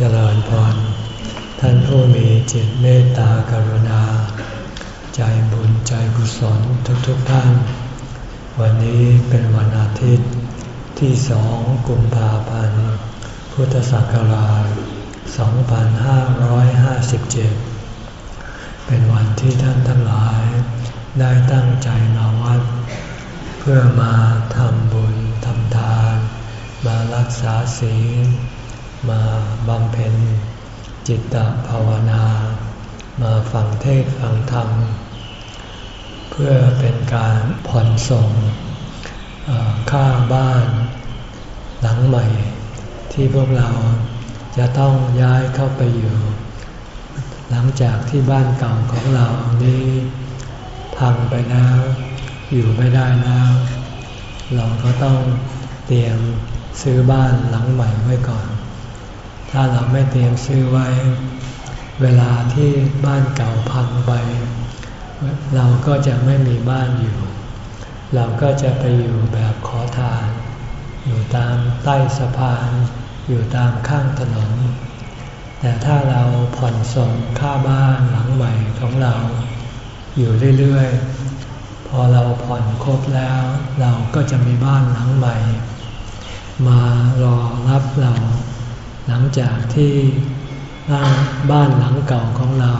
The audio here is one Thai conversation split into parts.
เจริญพร ท่านผู้มีจิตเมตตากรุณา ใจบุญใจกุศลทุกๆทท่าน วันนี้เป็นวันอาทิตย์ที่สองกุมภาพันธ์ พุทธศักราช 2557 เป็นวันที่ท่านทั้งหลายได้ตั้งใจมาวัด เพื่อมาทำบุญทำทาน มารักษาศีล มาบำเพ็ญจิตตภาวนา มาฟังเทศฟังธรรม เพื่อเป็นการผ่อนส่งค่าบ้านหลังใหม่ ที่พวกเราจะต้องย้ายเข้าไปอยู่ หลังจากที่บ้านเก่าของเรานี้พังไปแล้วอยู่ไม่ได้แล้ว เราก็ต้องเตรียมซื้อบ้านหลังใหม่ไว้ก่อน ถ้าเราไม่เตรียมซื้อไว้ เวลาที่บ้านเก่าพังไป เราก็จะไม่มีบ้านอยู่ เราก็จะไปอยู่แบบขอทาน อยู่ตามใต้สะพาน อยู่ตามข้างถนน แต่ถ้าเราผ่อนส่งค่าบ้านหลังใหม่ของเรา อยู่เรื่อยๆ พอเราผ่อนครบแล้ว เราก็จะมีบ้านหลังใหม่ มารอรับเรา หลังจากที่บ้านหลังเก่าของเรา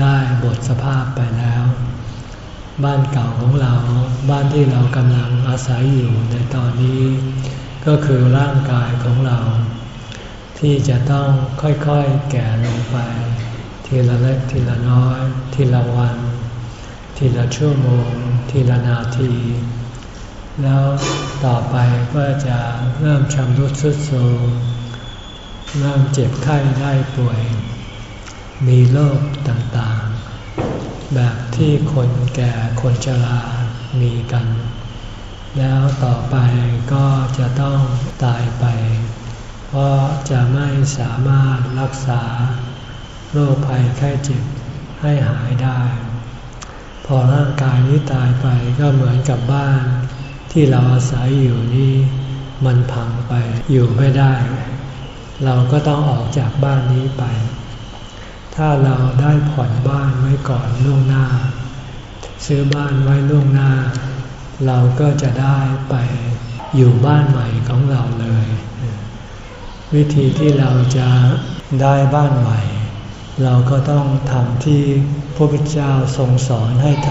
ได้บทสภาพไปแล้ว บ้านเก่าของเราบ้านที่เรากำลังอาศัยอยู่ในตอนนี้ ก็คือร่างกายของเรา ที่จะต้องค่อยๆแก่ลงไป ทีละเล็กทีละน้อย ทีละวัน ทีละชั่วโมง ทีละนาทีแล้วต่อไปก็จะเริ่มชำรุดทรุดโทรม เริ่มเจ็บไข้ได้ป่วย มีโรคต่างๆ แบบที่คนแก่คนชรามีกัน แล้วต่อไปก็จะต้องตายไป เพราะจะไม่สามารถรักษาโรคภัยไข้เจ็บให้หายได้ พอร่างกายนี้ตายไปก็เหมือนกับบ้าน ที่เราอาศัยอยู่นี่มันพังไปอยู่ไม่ได้ เราก็ต้องออกจากบ้านนี้ไป ถ้าเราได้ผ่อนบ้านไว้ก่อนล่วงหน้า ซื้อบ้านไว้ล่วงหน้า เราก็จะได้ไปอยู่บ้านใหม่ของเราเลย วิธีที่เราจะได้บ้านใหม่ เราก็ต้องทำที่พระพุทธเจ้าทรงสอนให้ท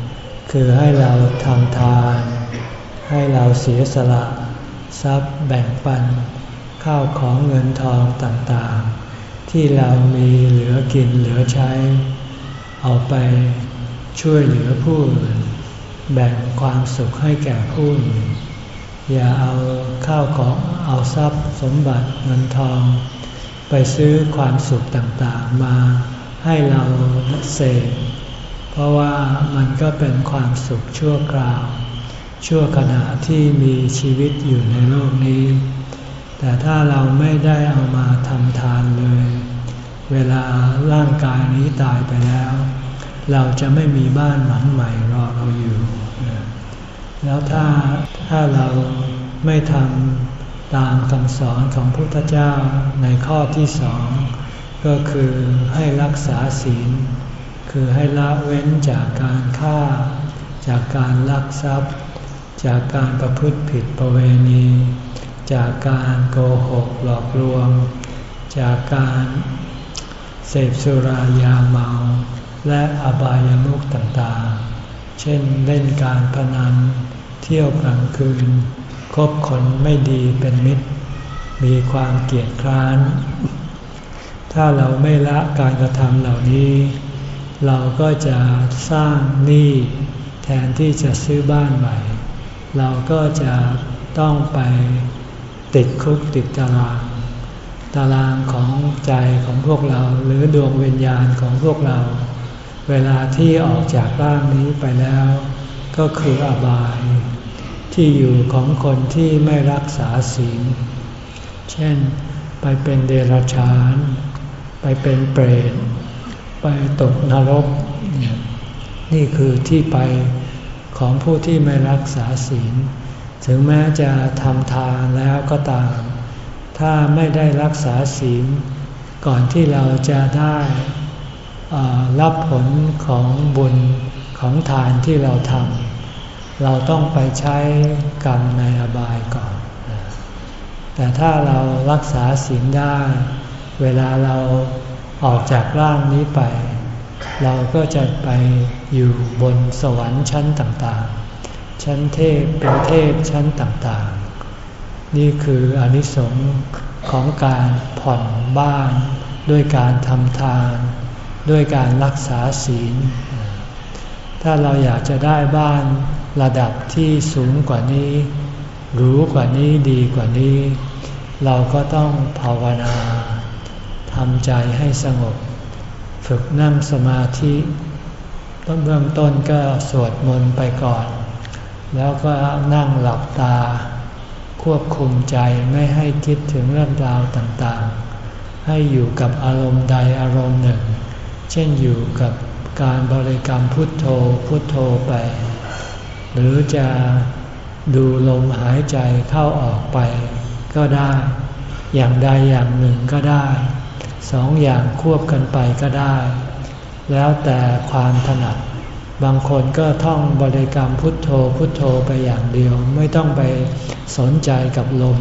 ำคือให้เราทำทาน ให้เราเสียสละ ทรัพย์แบ่งปัน ข้าวของเงินทองต่างๆ ที่เรามีเหลือกินเหลือใช้ เอาไปช่วยเหลือผู้อื่นแบ่งความสุขให้แก่ผู้อื่นอย่าเอาข้าวของเอาทรัพย์สมบัติเงินทอง ไปซื้อความสุขต่างๆมาให้เราเสพเพราะว่ามันก็เป็นความสุขชั่วคราว ชั่วขณะที่มีชีวิตอยู่ในโลกนี้ แต่ถ้าเราไม่ได้เอามาทำทานเลย เวลาร่างกายนี้ตายไปแล้ว เราจะไม่มีบ้านหลังใหม่รอเราอยู่ แล้วถ้าถ้าเราไม่ทำตามคำสอนของพุทธเจ้าในข้อที่สองก็คือให้รักษาศีล คือให้ละเว้นจากการฆ่า จากการลักทรัพย์ จากการประพฤติผิดประเวณี จากการโกหกหลอกลวง จากการเสพสุรายาเมา และอบายามุขต่างๆ เช่นเล่นการพนัน เที่ยวกลางคืน คบคนไม่ดีเป็นมิตร มีความเกลียดคร้าน ถ้าเราไม่ละการกระทำเหล่านี้ เราก็จะสร้างหนี้แทนที่จะซื้อบ้านใหม่ เราก็จะต้องไป ติดคุกติดตาราง ตารางของใจของพวกเราหรือดวงวิญญาณของพวกเรา เวลาที่ออกจากร่างนี้ไปแล้ว ก็คืออบาย ที่อยู่ของคนที่ไม่รักษาศีล เช่น ไปเป็นเดรัจฉาน ไปเป็นเปรต ไปตกนรก นี่คือที่ไปของผู้ที่ไม่รักษาศีล ถึงแม้จะทำทานแล้วก็ตาม ถ้าไม่ได้รักษาศีลก่อนที่เราจะได้รับผลของบุญของทานที่เราทำเราต้องไปใช้กรรมในอบายก่อน แต่ถ้าเรารักษาศีลได้ เวลาเราออกจากร่างนี้ไป เราก็จะไปอยู่บนสวรรค์ชั้นต่างๆ ชั้นเทพเป็นเทพชั้นต่างๆ นี่คืออนิสงส์ของการผ่อนบ้าน ด้วยการทำทาน ด้วยการรักษาศีล ถ้าเราอยากจะได้บ้านระดับที่สูงกว่านี้รู้กว่านี้ดีกว่านี้ เราก็ต้องภาวนาทำใจให้สงบ ฝึกนั่งสมาธิ ต้นเบื้องต้นก็สวดมนต์ไปก่อน แล้วก็นั่งหลับตา ควบคุมใจไม่ให้คิดถึงเรื่องราวต่างๆ ให้อยู่กับอารมณ์ใดอารมณ์หนึ่ง เช่นอยู่กับการบริกรรมพุทโธพุทโธไป หรือจะดูลมหายใจเข้าออกไปก็ได้ อย่างใดอย่างหนึ่งก็ได้ สองอย่างควบกันไปก็ได้ แล้วแต่ความถนัด บางคนก็ท่องบริกรรมพุทโธพุทโธไปอย่างเดียว ไม่ต้องไปสนใจกับลม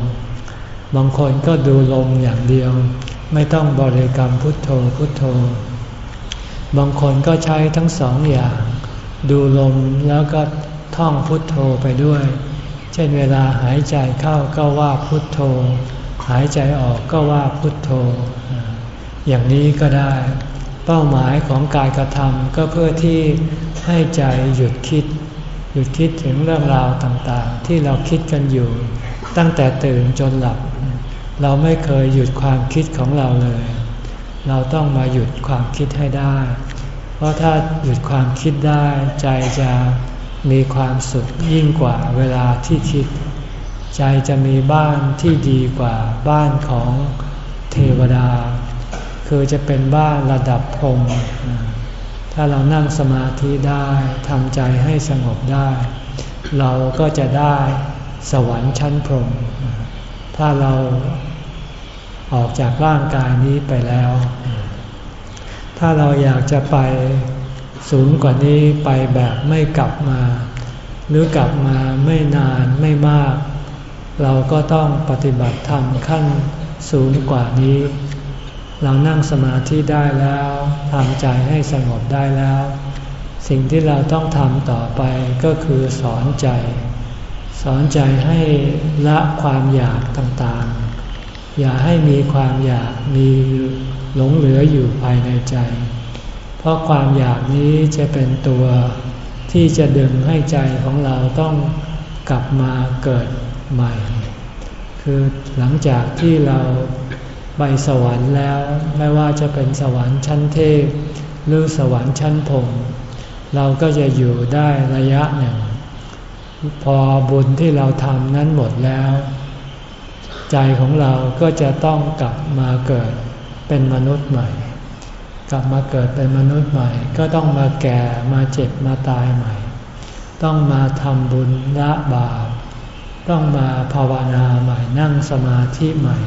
บางคนก็ดูลมอย่างเดียว ไม่ต้องบริกรรมพุทโธพุทโธ บางคนก็ใช้ทั้งสองอย่าง ดูลมแล้วก็ท่องพุทโธไปด้วย เช่นเวลาหายใจเข้าก็ว่าพุทโธ หายใจออกก็ว่าพุทโธ อย่างนี้ก็ได้ เป้าหมายของการกระทำก็เพื่อที่ให้ใจหยุดคิด หยุดคิดถึงเรื่องราวต่างๆ ที่เราคิดกันอยู่ ตั้งแต่ตื่นจนหลับ เราไม่เคยหยุดความคิดของเราเลย เราต้องมาหยุดความคิดให้ได้ เพราะถ้าหยุดความคิดได้ใจจะมีความสุขยิ่งกว่าเวลาที่คิด ใจจะมีบ้านที่ดีกว่าบ้านของเทวดา คือจะเป็นบ้านระดับพรม ถ้าเรานั่งสมาธิได้ทำใจให้สงบได้ เราก็จะได้สวรรค์ชั้นพรม ถ้าเราออกจากร่างกายนี้ไปแล้ว ถ้าเราอยากจะไปสูงกว่านี้ไปแบบไม่กลับมา หรือกลับมาไม่นานไม่มาก เราก็ต้องปฏิบัติธรรมขั้นสูงกว่านี้ เรานั่งสมาธิได้แล้วทำใจให้สงบได้แล้ว สิ่งที่เราต้องทำต่อไปก็คือสอนใจ สอนใจให้ละความอยากต่างๆ อย่าให้มีความอยากมีหลงเหลืออยู่ภายในใจ เพราะความอยากนี้จะเป็นตัวที่จะดึงให้ใจของเราต้องกลับมาเกิดใหม่ คือหลังจากที่เรา ไปสวรรค์แล้ว ไม่ว่าจะเป็นสวรรค์ชั้นเทพ หรือสวรรค์ชั้นพรมเราก็จะอยู่ได้ระยะหนึ่ง พอบุญที่เราทำนั้นหมดแล้ว ใจของเราก็จะต้องกลับมาเกิดเป็นมนุษย์ใหม่ กลับมาเกิดเป็นมนุษย์ใหม่ ก็ต้องมาแก่มาเจ็บมาตายใหม่ ต้องมาทำบุญละบาปต้องมาภาวนาใหม่นั่งสมาธิใหม่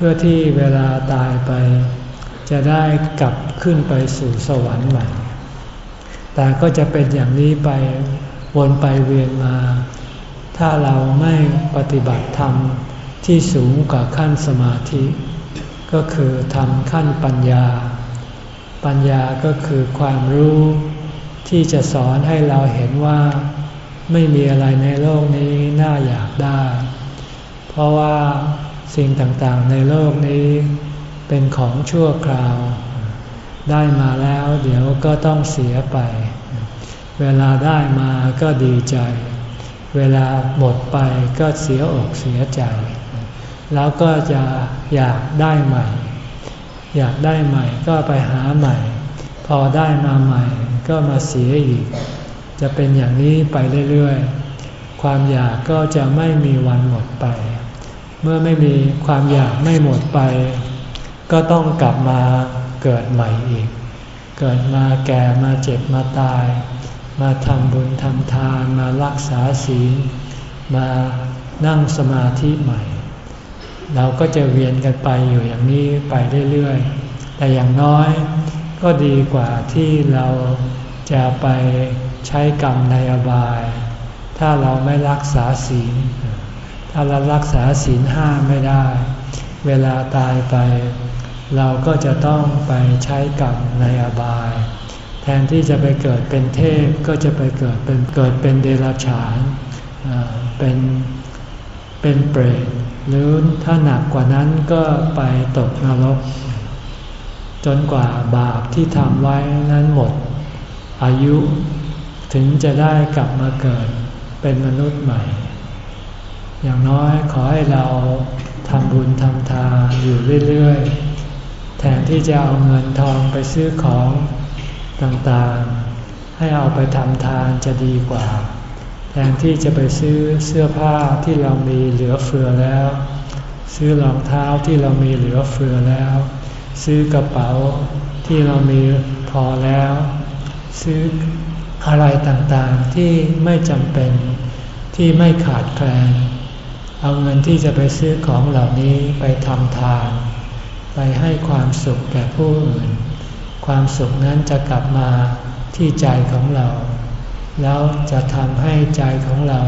พื่อที่เวลาตายไป จะได้กลับขึ้นไปสู่สวรรค์ใหม่ แต่ก็จะเป็นอย่างนี้ไปวนไปเวียนมา ถ้าเราไม่ปฏิบัติธรรมที่สูงกว่าขั้นสมาธิ ก็คือทำขั้นปัญญา ปัญญาก็คือความรู้ ที่จะสอนให้เราเห็นว่า ไม่มีอะไรในโลกนี้น่าอยากได้ เพราะว่า สิ่งต่างๆในโลกนี้เป็นของชั่วคราว ได้มาแล้วเดี๋ยวก็ต้องเสียไป เวลาได้มาก็ดีใจ เวลาหมดไปก็เสียอกเสียใจ แล้วก็จะอยากได้ใหม่ อยากได้ใหม่ก็ไปหาใหม่ พอได้มาใหม่ก็มาเสียอีก จะเป็นอย่างนี้ไปเรื่อยๆ ความอยากก็จะไม่มีวันหมดไป เมื่อไม่มีความอยากไม่หมดไป ก็ต้องกลับมาเกิดใหม่อีก เกิดมาแก่มาเจ็บมาตาย มาทำบุญทำทานมารักษาศีล มานั่งสมาธิใหม่ เราก็จะเวียนกันไปอยู่อย่างนี้ไปเรื่อยๆ แต่อย่างน้อยก็ดีกว่าที่เราจะไปใช้กรรมในอบาย ถ้าเราไม่รักษาศีล ถ้าเรารักษาศีลห้าไม่ได้ เวลาตายไป เราก็จะต้องไปใช้กรรมในอบาย แทนที่จะไปเกิดเป็นเทพก็จะไปเกิดเป็นเกิดเป็นเดรัจฉานเป็นเป็นเปรตหรือถ้าหนักกว่านั้นก็ไปตกนรก จนกว่าบาปที่ทำไว้นั้นหมด อายุถึงจะได้กลับมาเกิดเป็นมนุษย์ใหม่ อย่างน้อยขอให้เราทำบุญทำทานอยู่เรื่อยๆ แทนที่จะเอาเงินทองไปซื้อของต่างๆ ให้เอาไปทำทานจะดีกว่า แทนที่จะไปซื้อเสื้อผ้าที่เรามีเหลือเฟือแล้ว ซื้อรองเท้าที่เรามีเหลือเฟือแล้ว ซื้อกระเป๋าที่เรามีพอแล้ว ซื้ออะไรต่างๆที่ไม่จำเป็นที่ไม่ขาดแคลน เอาเงินที่จะไปซื้อของเหล่านี้ไปทำทาน ไปให้ความสุขแก่ผู้อื่น ความสุขนั้นจะกลับมาที่ใจของเรา แล้วจะทำให้ใจของเรา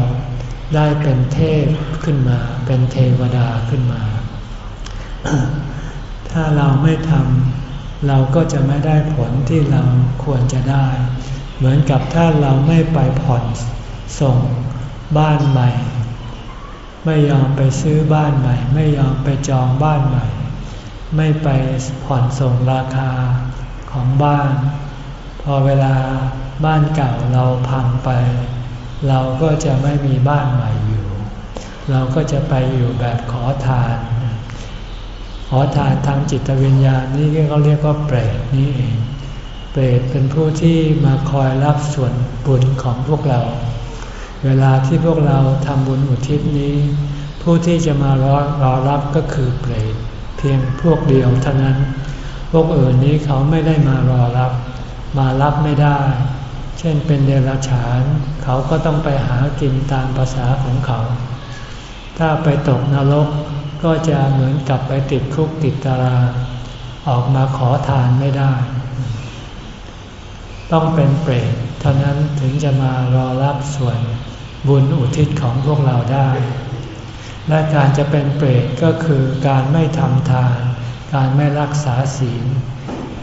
ได้เป็นเทพขึ้นมา เป็นเทวดาขึ้นมา ถ้าเราไม่ทำเราก็จะไม่ได้ผลที่เราควรจะได้ เหมือนกับถ้าเราไม่ไปผ่อนส่งบ้านใหม่ ไม่ยอมไปซื้อบ้านใหม่ ไม่ยอมไปจองบ้านใหม่ ไม่ไปผ่อนส่งราคาของบ้าน พอเวลาบ้านเก่าเราพังไป เราก็จะไม่มีบ้านใหม่อยู่ เราก็จะไปอยู่แบบขอทาน ขอทานทางจิตวิญญาณนี่ก็เรียกว่าเปรตนี่เอง เปรตเป็นผู้ที่มาคอยรับส่วนบุญของพวกเรา เวลาที่พวกเราทำบุญอุทิศนี้ ผู้ที่จะมารอรอรับก็คือเปรตเพียงพวกเดียวเท่านั้น พวกอื่นนี้เขาไม่ได้มารอรับ มารับไม่ได้ เช่นเป็นเดรัจฉาน เขาก็ต้องไปหากินตามภาษาของเขา ถ้าไปตกนรกก็จะเหมือนกับไปติดคุกติดตารางออกมาขอทานไม่ได้ ต้องเป็นเปรตเท่านั้นถึงจะมารอรับส่วนบุญอุทิศของพวกเราได้ และการจะเป็นเปรตก็คือการไม่ทำทาน การไม่รักษาศีล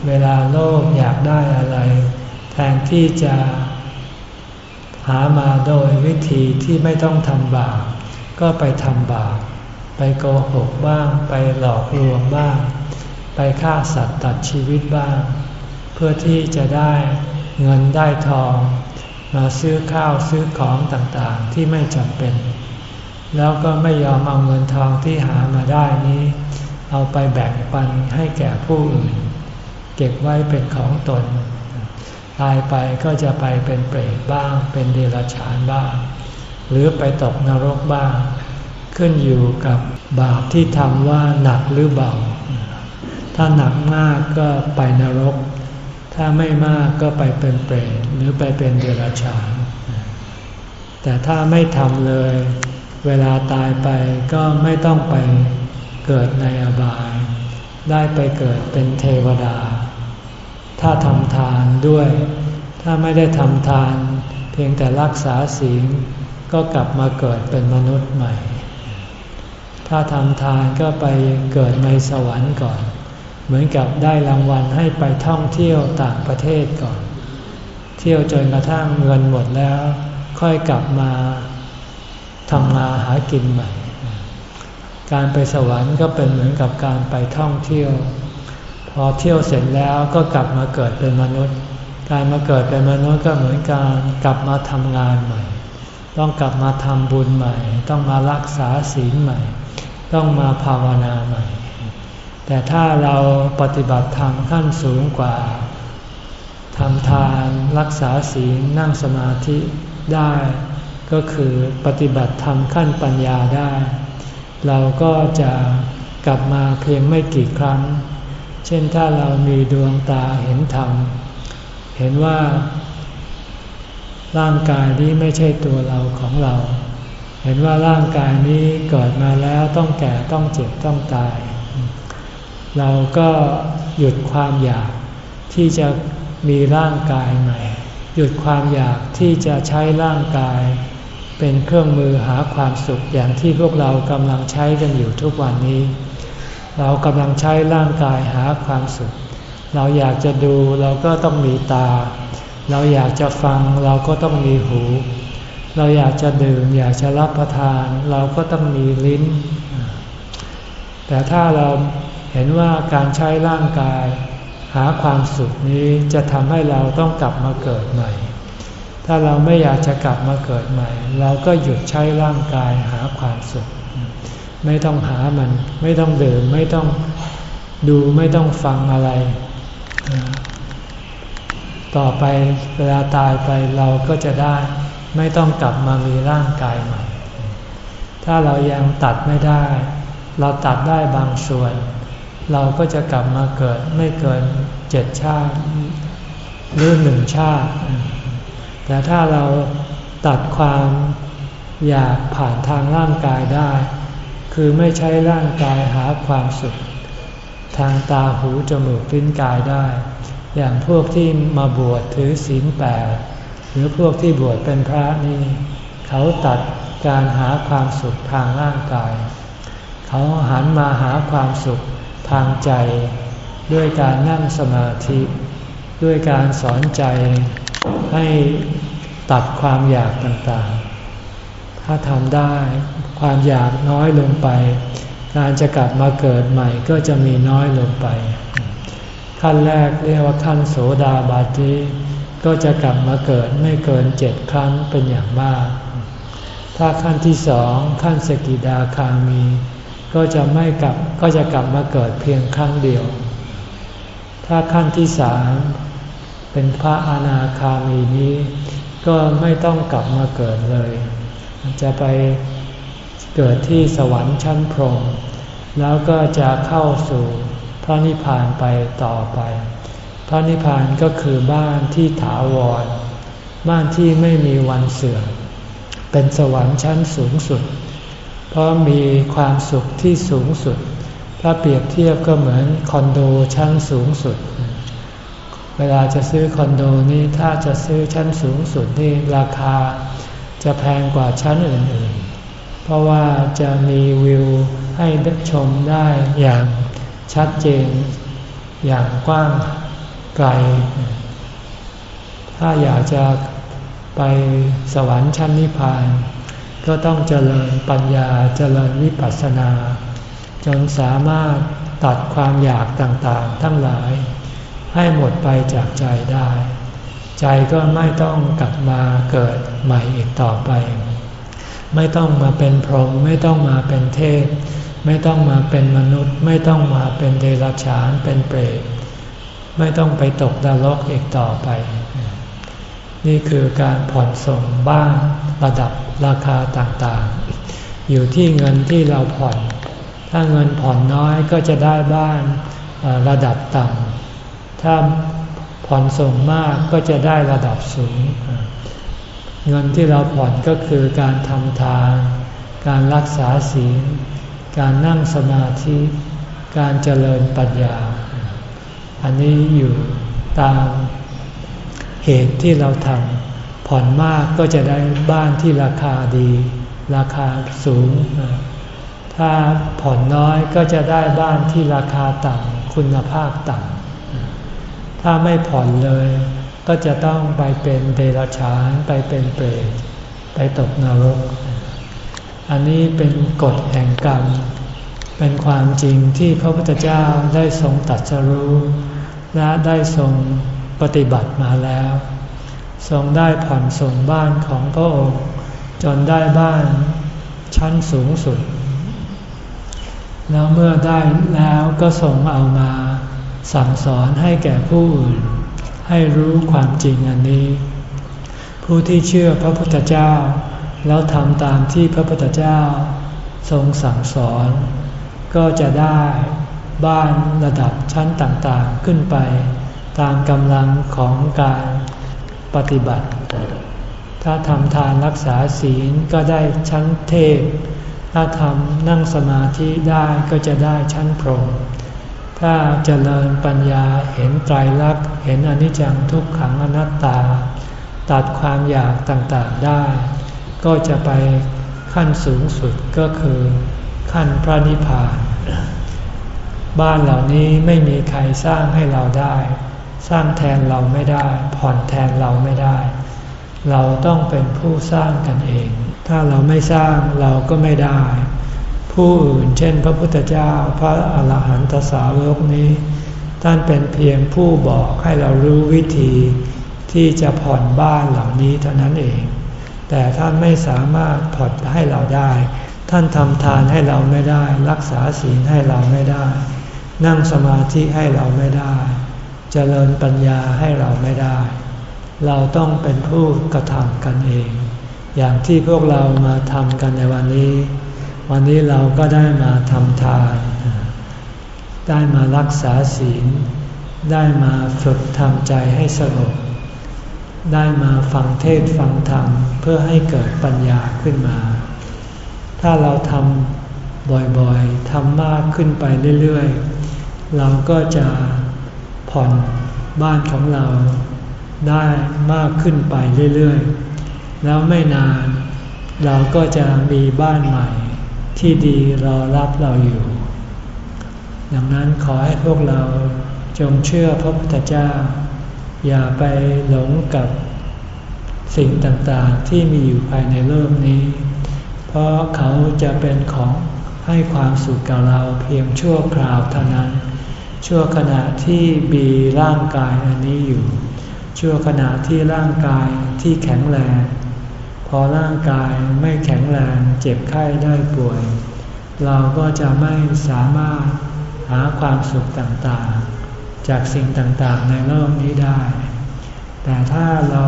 เวลาโลกอยากได้อะไร แทนที่จะหามาโดยวิธีที่ไม่ต้องทำบาปก็ไปทำบาปไปโกหกบ้าง ไปหลอกลวงบ้าง ไปฆ่าสัตว์ตัดชีวิตบ้าง เพื่อที่จะได้ เงินได้ทอง มาซื้อข้าวซื้อของต่างๆที่ไม่จำเป็น แล้วก็ไม่ยอมเอาเงินทองที่หามาได้นี้ เอาไปแบ่งปันให้แก่ผู้อื่น เก็บไว้เป็นของตน ตายไปก็จะไปเป็นเปรตบ้าง เป็นเดรัจฉานบ้าง หรือไปตกนรกบ้าง ขึ้นอยู่กับบาปที่ทำว่าหนักหรือเบาถ้าหนักมากก็ไปนรก ถ้าไม่มากก็ไปเป็นเปรตหรือไปเป็นเดรัจฉาน แต่ถ้าไม่ทำเลย เวลาตายไปก็ไม่ต้องไปเกิดในอบาย ได้ไปเกิดเป็นเทวดา ถ้าทำทานด้วย ถ้าไม่ได้ทำทาน เพียงแต่รักษาศีลก็กลับมาเกิดเป็นมนุษย์ใหม่ ถ้าทำทานก็ไปเกิดในสวรรค์ก่อน เหมือนกับได้รางวัลให้ไปท่องเที่ยวต่างประเทศก่อน เที่ยวจนกระทั่งเงินหมดแล้ว ค่อยกลับมาทำงานหากินใหม่ การไปสวรรค์ก็เป็นเหมือนกับการไปท่องเที่ยว พอเที่ยวเสร็จแล้วก็กลับมาเกิดเป็นมนุษย์ การมาเกิดเป็นมนุษย์ก็เหมือนการกลับมาทำงานใหม่ ต้องกลับมาทำบุญใหม่ ต้องมารักษาศีลใหม่ ต้องมาภาวนาใหม่ แต่ถ้าเราปฏิบัติธรรมขั้นสูงกว่าทำทานรักษาศีลนั่งสมาธิได้ ก็คือปฏิบัติธรรมขั้นปัญญาได้ เราก็จะกลับมาเพียงไม่กี่ครั้ง เช่นถ้าเรามีดวงตาเห็นธรรม เห็นว่า ร่างกายนี้ไม่ใช่ตัวเราของเรา เห็นว่าร่างกายนี้เกิดมาแล้วต้องแก่ต้องเจ็บต้องตาย เราก็หยุดความอยากที่จะมีร่างกายใหม่ หยุดความอยากที่จะใช้ร่างกาย เป็นเครื่องมือหาความสุขอย่างที่พวกเรากำลังใช้กันอยู่ทุกวันนี้ เรากำลังใช้ร่างกายหาความสุข เราอยากจะดูเราก็ต้องมีตา เราอยากจะฟังเราก็ต้องมีหู เราอยากจะดื่มอยากจะรับประทาน เราก็ต้องมีลิ้น แต่ถ้าเรา ห็นว่าการใช้ร่างกาย หาความสุขนี้จะทำให้เราต้องกลับมาเกิดใหม่ ถ้าเราไม่อยากจะกลับมาเกิดใหม่ เราก็หยุดใช้ร่างกายหาความสุข ไม่ต้องหามัน ไม่ต้องเดินไม่ต้องดูไม่ต้องฟังอะไร ต่อไปเวลาตายไปเราก็จะได้ ไม่ต้องกลับมามีร่างกายใหม่ ถ้าเรายังตัดไม่ได้ เราตัดได้บางส่วน เราก็จะกลับมาเกิดไม่เกินเจ็ดชาติหรือหนึ่งชาติ แต่ถ้าเราตัดความอยากผ่านทางร่างกายได้ คือไม่ใช้ร่างกายหาความสุข ทางตาหูจมูกลิ้นกายได้ อย่างพวกที่มาบวชถือศีลแปดหรือพวกที่บวชเป็นพระนี่เขาตัดการหาความสุขทางร่างกาย เขาหันมาหาความสุข ทางใจ ด้วยการนั่งสมาธิ ด้วยการสอนใจให้ตัดความอยากต่างๆ ถ้าทำได้ความอยากน้อยลงไป การจะกลับมาเกิดใหม่ก็จะมีน้อยลงไป ขั้นแรกเรียกว่าขั้นโสดาบัติก็จะกลับมาเกิดไม่เกินเจ็ดครั้งเป็นอย่างมาก ถ้าขั้นที่สองขั้นสกิดาคามี ก็จะไม่กลับก็จะกลับมาเกิดเพียงครั้งเดียว ถ้าขั้นที่สามเป็นพระอนาคามีนี้ ก็ไม่ต้องกลับมาเกิดเลย จะไปเกิดที่สวรรค์ชั้นพรหมแล้วก็จะเข้าสู่พระนิพพานไปต่อไป พระนิพพานก็คือบ้านที่ถาวร บ้านที่ไม่มีวันเสื่อมเป็นสวรรค์ชั้นสูงสุด เพราะมีความสุขที่สูงสุด ถ้าเปรียบเทียบก็เหมือนคอนโดชั้นสูงสุด เวลาจะซื้อคอนโดนี้ถ้าจะซื้อชั้นสูงสุดนี่ราคาจะแพงกว่าชั้นอื่นๆ เพราะว่าจะมีวิวให้ชมได้อย่างชัดเจน อย่างกว้างไกล ถ้าอยากจะไปสวรรค์ชั้นนิพพาน ก็ต้องเจริญปัญญาเจริญวิปัสสนา จนสามารถตัดความอยากต่างๆ ทั้งหลาย ให้หมดไปจากใจได้ ใจก็ไม่ต้องกลับมาเกิดใหม่อีกต่อไป ไม่ต้องมาเป็นพรหมไม่ต้องมาเป็นเทพ ไม่ต้องมาเป็นมนุษย์ ไม่ต้องมาเป็นเดรัจฉานเป็นเปรตไม่ต้องไปตกดารกอีกต่อไป นี่คือการผ่อนส่งบ้านระดับราคาต่างๆ อยู่ที่เงินที่เราผ่อน ถ้าเงินผ่อนน้อยก็จะได้บ้านระดับต่ำ ถ้าผ่อนส่งมากก็จะได้ระดับสูง เงินที่เราผ่อนก็คือการทำทาน การรักษาศีล การนั่งสมาธิ การเจริญปัญญา อันนี้อยู่ตาม เหตุที่เราทำผ่อนมากก็จะได้บ้านที่ราคาดี ราคาสูง ถ้าผ่อนน้อยก็จะได้บ้านที่ราคาต่ำคุณภาพต่ำถ้าไม่ผ่อนเลย ก็จะต้องไปเป็นเดรัจฉานไปเป็นเปรตไปตกนรก อันนี้เป็นกฎแห่งกรรม เป็นความจริงที่พระพุทธเจ้าได้ทรงตัดสรู้และได้ทรง ปฏิบัติมาแล้ว ทรงได้ผ่อนส่งบ้านของพระองค์ จนได้บ้านชั้นสูงสุด แล้วเมื่อได้แล้วก็ทรงเอามาสั่งสอนให้แก่ผู้อื่น ให้รู้ความจริงอันนี้ ผู้ที่เชื่อพระพุทธเจ้า แล้วทำตามที่พระพุทธเจ้า ทรงสั่งสอน ก็จะได้บ้านระดับชั้นต่างๆขึ้นไป ตามกำลังของการปฏิบัติ ถ้าทำทานรักษาศีลก็ได้ชั้นเทพ ถ้าทำนั่งสมาธิได้ก็จะได้ชั้นพรหม ถ้าเจริญปัญญาเห็นไตรลักษณ์เห็นอนิจจังทุกขังอนัตตา ตัดความอยากต่างๆได้ ก็จะไปขั้นสูงสุดก็คือขั้นพระนิพพาน บ้านเหล่านี้ไม่มีใครสร้างให้เราได้ สร้างแทนเราไม่ได้ ผ่อนแทนเราไม่ได้ เราต้องเป็นผู้สร้างกันเอง ถ้าเราไม่สร้างเราก็ไม่ได้ ผู้อื่นเช่น พระพุทธเจ้าพระอาหารหันตสาวกนี้ ท่านเป็นเพียงผู้บอกให้เรารู้วิธีที่จะผ่อนบ้านเหล่านี้เท่านั้นเอง แต่ท่านไม่สามารถผ่อนให้เราได้ ท่านทำทานให้เราไม่ได้ รักษาศีลให้เราไม่ได้ นั่งสมาธิให้เราไม่ได้ เจริญปัญญาให้เราไม่ได้ เราต้องเป็นผู้กระทำกันเอง อย่างที่พวกเรามาทำกันในวันนี้ วันนี้เราก็ได้มาทำทาน ได้มารักษาศีล ได้มาฝึกทำใจให้สงบ ได้มาฟังเทศฟังธรรมเพื่อให้เกิดปัญญาขึ้นมา ถ้าเราทำบ่อยๆทำมากขึ้นไปเรื่อยๆ เราก็จะ ผ่อนบ้านของเราได้มากขึ้นไปเรื่อยๆ แล้วไม่นาน เราก็จะมีบ้านใหม่ที่ดีรอรับเราอยู่ ดังนั้นขอให้พวกเราจงเชื่อพระพุทธเจ้า อย่าไปหลงกับสิ่งต่างๆที่มีอยู่ภายในโลกนี้ เพราะเขาจะเป็นของให้ความสุขกับเราเพียงชั่วคราวเท่านั้น ชั่วขณะที่มีร่างกายอันนี้อยู่ ชั่วขณะที่ร่างกายที่แข็งแรง พอร่างกายไม่แข็งแรงเจ็บไข้ได้ป่วย เราก็จะไม่สามารถหาความสุขต่างๆ จากสิ่งต่างๆในโลกนี้ได้ แต่ถ้าเรา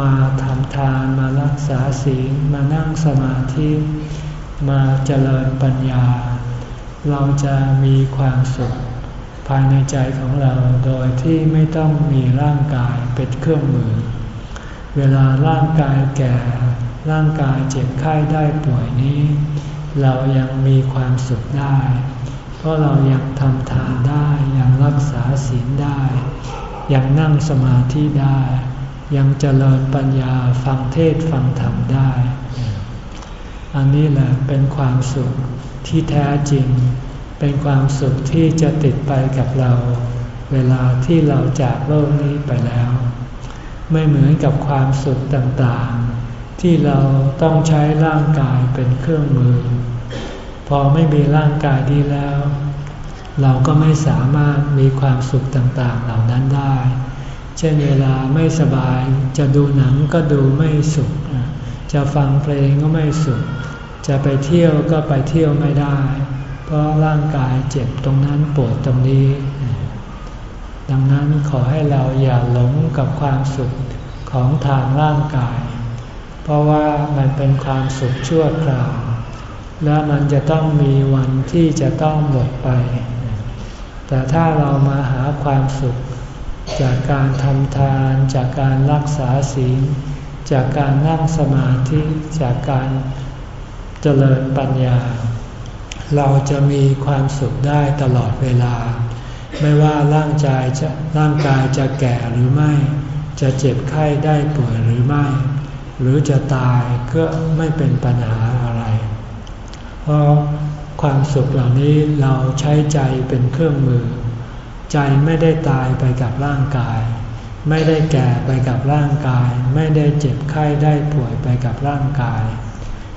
มาทำทานมารักษาศีลมานั่งสมาธิมาเจริญปัญญา เราจะมีความสุข ภายในใจของเราโดยที่ไม่ต้องมีร่างกายเป็นเครื่องมือ เวลาร่างกายแก่ ร่างกายเจ็บไข้ได้ป่วยนี้ เรายังมีความสุขได้ เพราะเรายังทำทานได้ ยังรักษาศีลได้ ยังนั่งสมาธิได้ ยังเจริญปัญญาฟังเทศฟังธรรมได้ อันนี้แหละเป็นความสุขที่แท้จริง เป็นความสุขที่จะติดไปกับเรา เวลาที่เราจากโลกนี้ไปแล้ว ไม่เหมือนกับความสุขต่างๆ ที่เราต้องใช้ร่างกายเป็นเครื่องมือ พอไม่มีร่างกายดีแล้ว เราก็ไม่สามารถมีความสุขต่างๆเหล่านั้นได้ เช่นเวลาไม่สบายจะดูหนังก็ดูไม่สุข จะฟังเพลงก็ไม่สุข จะไปเที่ยวก็ไปเที่ยวไม่ได้ เพราะร่างกายเจ็บตรงนั้นปวดตรงนี้ ดังนั้นขอให้เราอย่าหลงกับความสุขของทางร่างกาย เพราะว่ามันเป็นความสุขชั่วคราว และมันจะต้องมีวันที่จะต้องหมดไป แต่ถ้าเรามาหาความสุข จากการทำทาน จากการรักษาศีล จากการนั่งสมาธิ จากการเจริญปัญญา เราจะมีความสุขได้ตลอดเวลา ไม่ว่าร่างกายจะร่างกายจะแก่หรือไม่ จะเจ็บไข้ได้ป่วยหรือไม่ หรือจะตายก็ไม่เป็นปัญหาอะไร เพราะความสุขเหล่านี้เราใช้ใจเป็นเครื่องมือ ใจไม่ได้ตายไปกับร่างกาย ไม่ได้แก่ไปกับร่างกาย ไม่ได้เจ็บไข้ได้ป่วยไปกับร่างกาย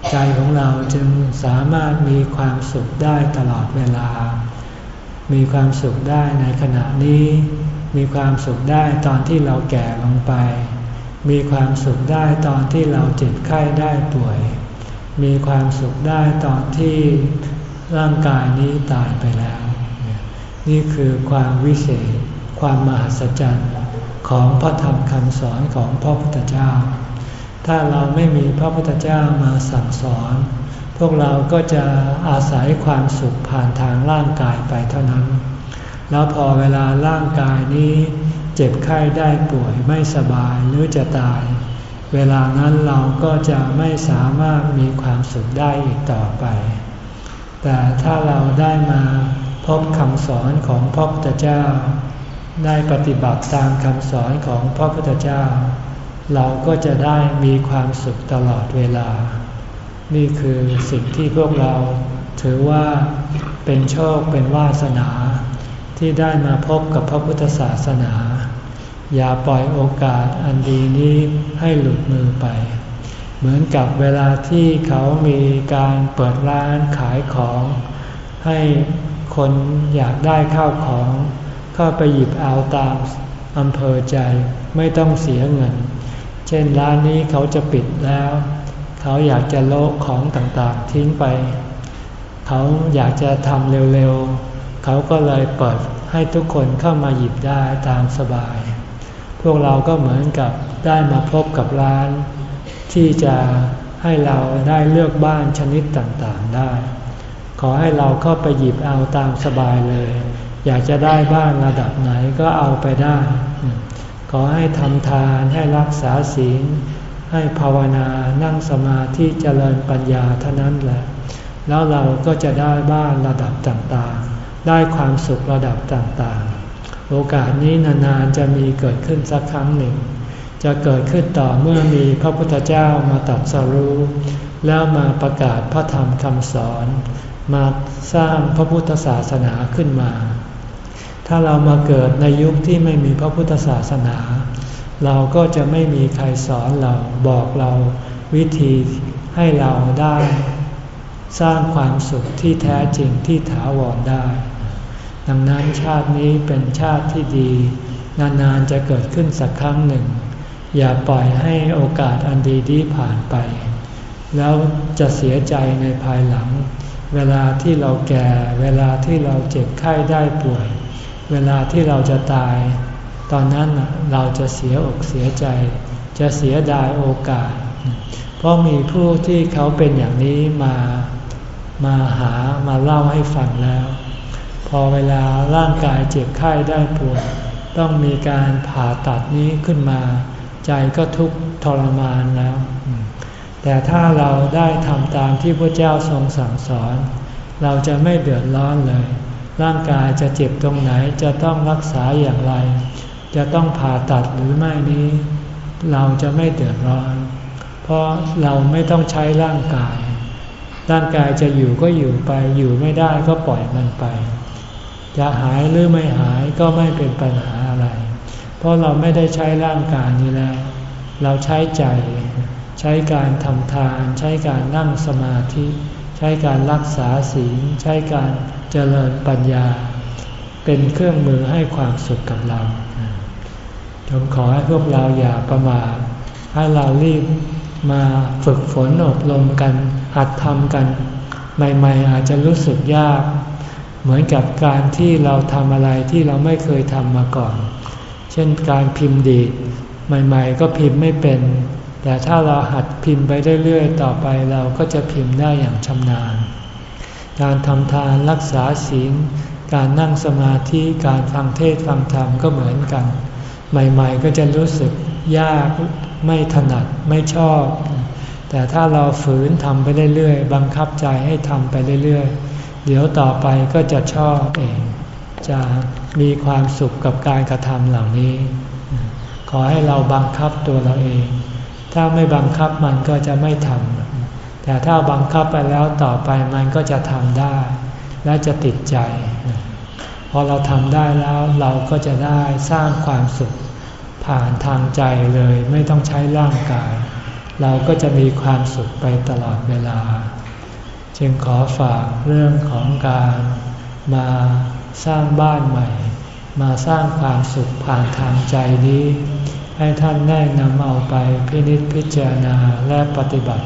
ใจของเราจึงสามารถมีความสุขได้ตลอดเวลา มีความสุขได้ในขณะนี้ มีความสุขได้ตอนที่เราแก่ลงไป มีความสุขได้ตอนที่เราเจ็บไข้ได้ป่วย มีความสุขได้ตอนที่ร่างกายนี้ตายไปแล้ว นี่คือความวิเศษ ความมหัศจรรย์ของพระธรรมคำสอนของพระพุทธเจ้า ถ้าเราไม่มีพระพุทธเจ้ามาสั่งสอน พวกเราก็จะอาศัยความสุขผ่านทางร่างกายไปเท่านั้น แล้วพอเวลาร่างกายนี้เจ็บไข้ได้ป่วยไม่สบายหรือจะตาย เวลานั้นเราก็จะไม่สามารถมีความสุขได้อีกต่อไป แต่ถ้าเราได้มาพบคำสอนของพระพุทธเจ้า ได้ปฏิบัติตามคำสอนของพระพุทธเจ้า เราก็จะได้มีความสุขตลอดเวลา นี่คือสิ่งที่พวกเราถือว่าเป็นโชคเป็นวาสนา ที่ได้มาพบกับพระพุทธศาสนา อย่าปล่อยโอกาสอันดีนี้ให้หลุดมือไป เหมือนกับเวลาที่เขามีการเปิดร้านขายของ ให้คนอยากได้ข้าวของ ก็ไปหยิบเอาตามอำเภอใจไม่ต้องเสียเงิน ช่นร้านนี้เขาจะปิดแล้ว เขาอยากจะโละของต่างๆทิ้งไป เขาอยากจะทำเร็วๆ เขาก็เลยเปิดให้ทุกคนเข้ามาหยิบได้ตามสบาย พวกเราก็เหมือนกับได้มาพบกับร้าน ที่จะให้เราได้เลือกบ้านชนิดต่างๆได้ ขอให้เราเข้าไปหยิบเอาตามสบายเลย อยากจะได้บ้านระดับไหนก็เอาไปได้ ขอให้ทำทานให้รักษาศีล ให้ภาวนานั่งสมาธิเจริญปัญญาเท่านั้นแหละ แล้วเราก็จะได้บ้านระดับต่างๆ ได้ความสุขระดับต่างๆ โอกาสนี้นานๆจะมีเกิดขึ้นสักครั้งหนึ่ง จะเกิดขึ้นต่อเมื่อมีพระพุทธเจ้ามาตัดสรู้ แล้วมาประกาศพระธรรมคำสอน มาสร้างพระพุทธศาสนาขึ้นมา ถ้าเรามาเกิดในยุคที่ไม่มีพระพุทธศาสนา เราก็จะไม่มีใครสอนเราบอกเราวิธีให้เราได้สร้างความสุขที่แท้จริงที่ถาวรได้ ดังนั้นชาตินี้เป็นชาติที่ดี นานๆจะเกิดขึ้นสักครั้งหนึ่ง อย่าปล่อยให้โอกาสอันดีดีผ่านไป แล้วจะเสียใจในภายหลัง เวลาที่เราแก่ เวลาที่เราเจ็บไข้ได้ป่วย เวลาที่เราจะตาย ตอนนั้นเราจะเสียอกเสียใจ จะเสียดายโอกาส เพราะมีผู้ที่เขาเป็นอย่างนี้มามาหามาเล่าให้ฟังแล้ว พอเวลาร่างกายเจ็บไข้ได้ป่วยต้องมีการผ่าตัดนี้ขึ้นมา ใจก็ทุกข์ทรมานแล้ว แต่ถ้าเราได้ทำตามที่พระเจ้าทรงสั่งสอน เราจะไม่เดือดร้อนเลย ร่างกายจะเจ็บตรงไหนจะต้องรักษาอย่างไร จะต้องผ่าตัดหรือไม่นี้ เราจะไม่เดือดร้อน เพราะเราไม่ต้องใช้ร่างกาย ร่างกายจะอยู่ก็อยู่ไปอยู่ไม่ได้ก็ปล่อยมันไป จะหายหรือไม่หายก็ไม่เป็นปัญหาอะไร เพราะเราไม่ได้ใช้ร่างกายนี้แล้ว เราใช้ใจ ใช้การทำทาน ใช้การนั่งสมาธิ ใช้การรักษาศีลใช้การ เจริญปัญญา เป็นเครื่องมือให้ความสุขกับเราจงขอให้พวกเราอย่าประมาทให้เรารีบมาฝึกฝนอบรมกัน หัดทำกัน ใหม่ๆอาจจะรู้สึกยาก เหมือนกับการที่เราทำอะไรที่เราไม่เคยทำมาก่อน เช่นการพิมพ์ดีดใหม่ๆ ก็พิมพ์ไม่เป็น แต่ถ้าเราหัดพิมพ์ไปเรื่อยๆต่อไปเราก็จะพิมพ์ได้อย่างชำนาญ การทำทานรักษาศีล การนั่งสมาธิการฟังเทศฟังธรรมก็เหมือนกัน ใหม่ๆ ก็จะรู้สึกยากไม่ถนัดไม่ชอบ แต่ถ้าเราฝืนทำไปเรื่อยๆ บังคับใจให้ทำไปเรื่อยๆ เดี๋ยวต่อไปก็จะชอบเอง จะมีความสุขกับการกระทำเหล่านี้ ขอให้เราบังคับตัวเราเอง ถ้าไม่บังคับมันก็จะไม่ทำ แต่ถ้าบังคับไปแล้วต่อไปมันก็จะทำได้ และจะติดใจ พอเราทำได้แล้วเราก็จะได้สร้างความสุข ผ่านทางใจเลยไม่ต้องใช้ร่างกาย เราก็จะมีความสุขไปตลอดเวลา จึงขอฝากเรื่องของการมาสร้างบ้านใหม่ มาสร้างความสุขผ่านทางใจนี้ ให้ท่านได้นำเอาไปพินิจพิจารณาและปฏิบัติ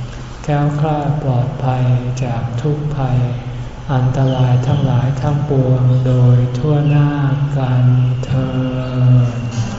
แก้วคลาดปลอดภัยจากทุกภัย อันตรายทั้งหลายทั้งปวงโดยทั่วหน้ากันเธอ